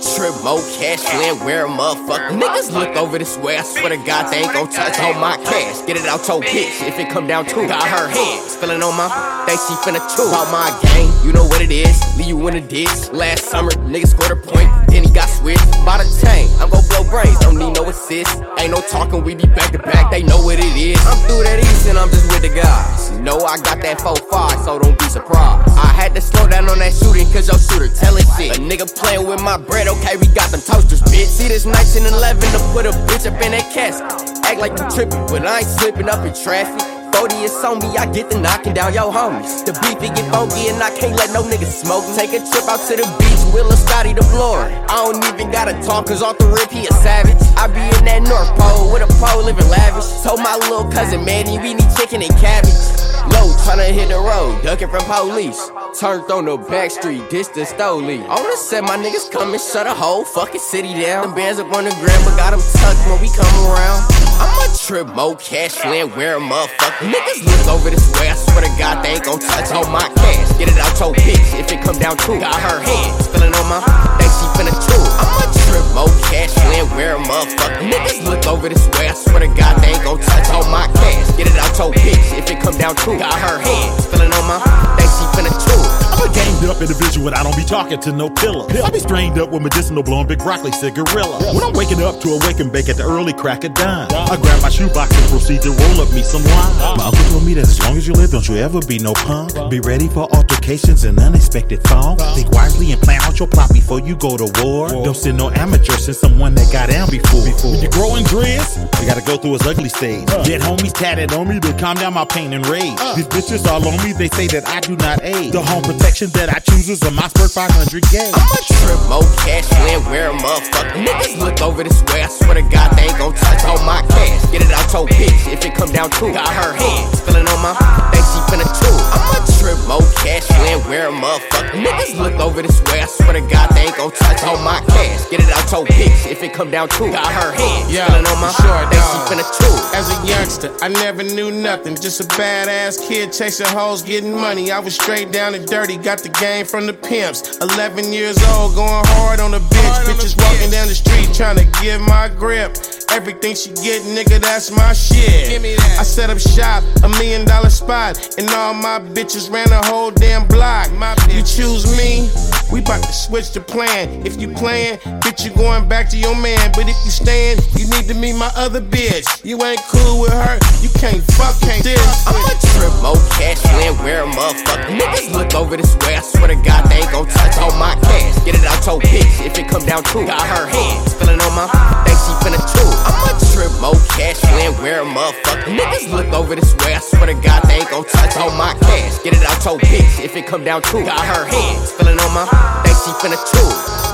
trip, more cash, win, wear a motherfucker. Niggas look over this way, I swear to God, they ain't gon' touch on my cash. Get it out your bitch, if it come down to Got her hands, feeling on my, think she finna chew. Out my game, you know what it is, leave you in a ditch. Last summer, niggas scored a point, then he got switched. Bought a chain, I'm gon' blow brains, don't need no assist. Ain't no talking, we be back to back, they know what it is. I'm through that east and I'm just with the guys. Know I got that 4-5, so don't be surprised. I had to slow down on that shooting, cause your shooter telling shit. A nigga playing with my bread, okay, we got them toasters, bitch. See this 1911 to put a bitch up in that casket. Act like you trippin', but I ain't slipping up in traffic. 40 is on me, I get the knocking down your homies. The beef it get funky and I can't let no nigga smoke. Take a trip out to the beach, Willa Scotty the floor. I don't even gotta talk, cause off the rip he a savage. I be in that North Pole with a pole living lavish. Told my little cousin Manny we need chicken and cabbage. Low, tryna hit the road, ducking from police. Turned on the back street, distance stoli. I wanna set my niggas come and shut a whole fucking city down. The bands up on the gram, but got them tucked when we come around. Trip more cash, land wear a motherfucker. Niggas look over this way, I swear to God, they ain't gon' touch all my cash. Get it out your bitch if it come down to Got her hands, feeling on my, think she finna chew. I'ma trip more cash, land wear a motherfucker. Niggas look over this way, I swear to God, they ain't gon' touch all my cash. Get it out your bitch if it come down to Got her hands, feeling on my, gamed up individual, I don't be talking to no pillar. I be strained up with medicinal blowing big broccoli cigarilla. When I'm waking up to a wake and bake at the early crack of dawn, I grab my shoebox and proceed to roll up me some wine. My uncle me that as long as you live, don't you ever be no punk. Be ready for altercations and unexpected falls. Think wisely and plan out your plot before you go to war. Don't send no amateur, send someone that got down before. When you're growing dreads, you gotta go through his ugly stage. Get homies tatted on me to calm down my pain and rage. These bitches all on me, they say that I do not age. The home protection that I choose is a Mossberg 500 gauge. I'ma trip more cash, land wear a motherfucker. Niggas look over this way, I swear to God, they ain't gon' touch all my cash. Get it out your bitch if it come down to Got her hands, feeling on my, think she finna chew. I'ma trip more cash, land wear a motherfucker. Niggas look over this way, I swear to God, they ain't gon' touch all my cash. Get it out your bitch if it come down to Got her hands, Yeah, feeling on my, sure, think she dawg. finna chew. As a youngster, I never knew nothing. Just a badass kid chasing hoes, getting money. I was straight down and dirty, got the game from the pimps. 11 years old, going hard on the bitch. Bitches walking down the street trying to get my grip. Everything she get, nigga, that's my shit. Give me that. I set up shop, a million dollar spot, and all my bitches ran a whole damn block. My you choose me, we bout to switch the plan. If you playing, bitch, you going back to your man. But if you staying, you need to meet my other bitch. You ain't cool with her, you can't fuck with this. I'ma trip more cash, land wear a motherfucker. Niggas look over this way, I swear to God, they ain't gon' touch all my your bitch if it come down to Got her hands, feeling on my, think she finna chew. I'ma trip more cash, land wear a motherfucker. Niggas look over this way, I swear to God, they ain't gon' touch all my cash. Get it out your bitch if it come down to Got her hands, feeling on my, think she finna chew.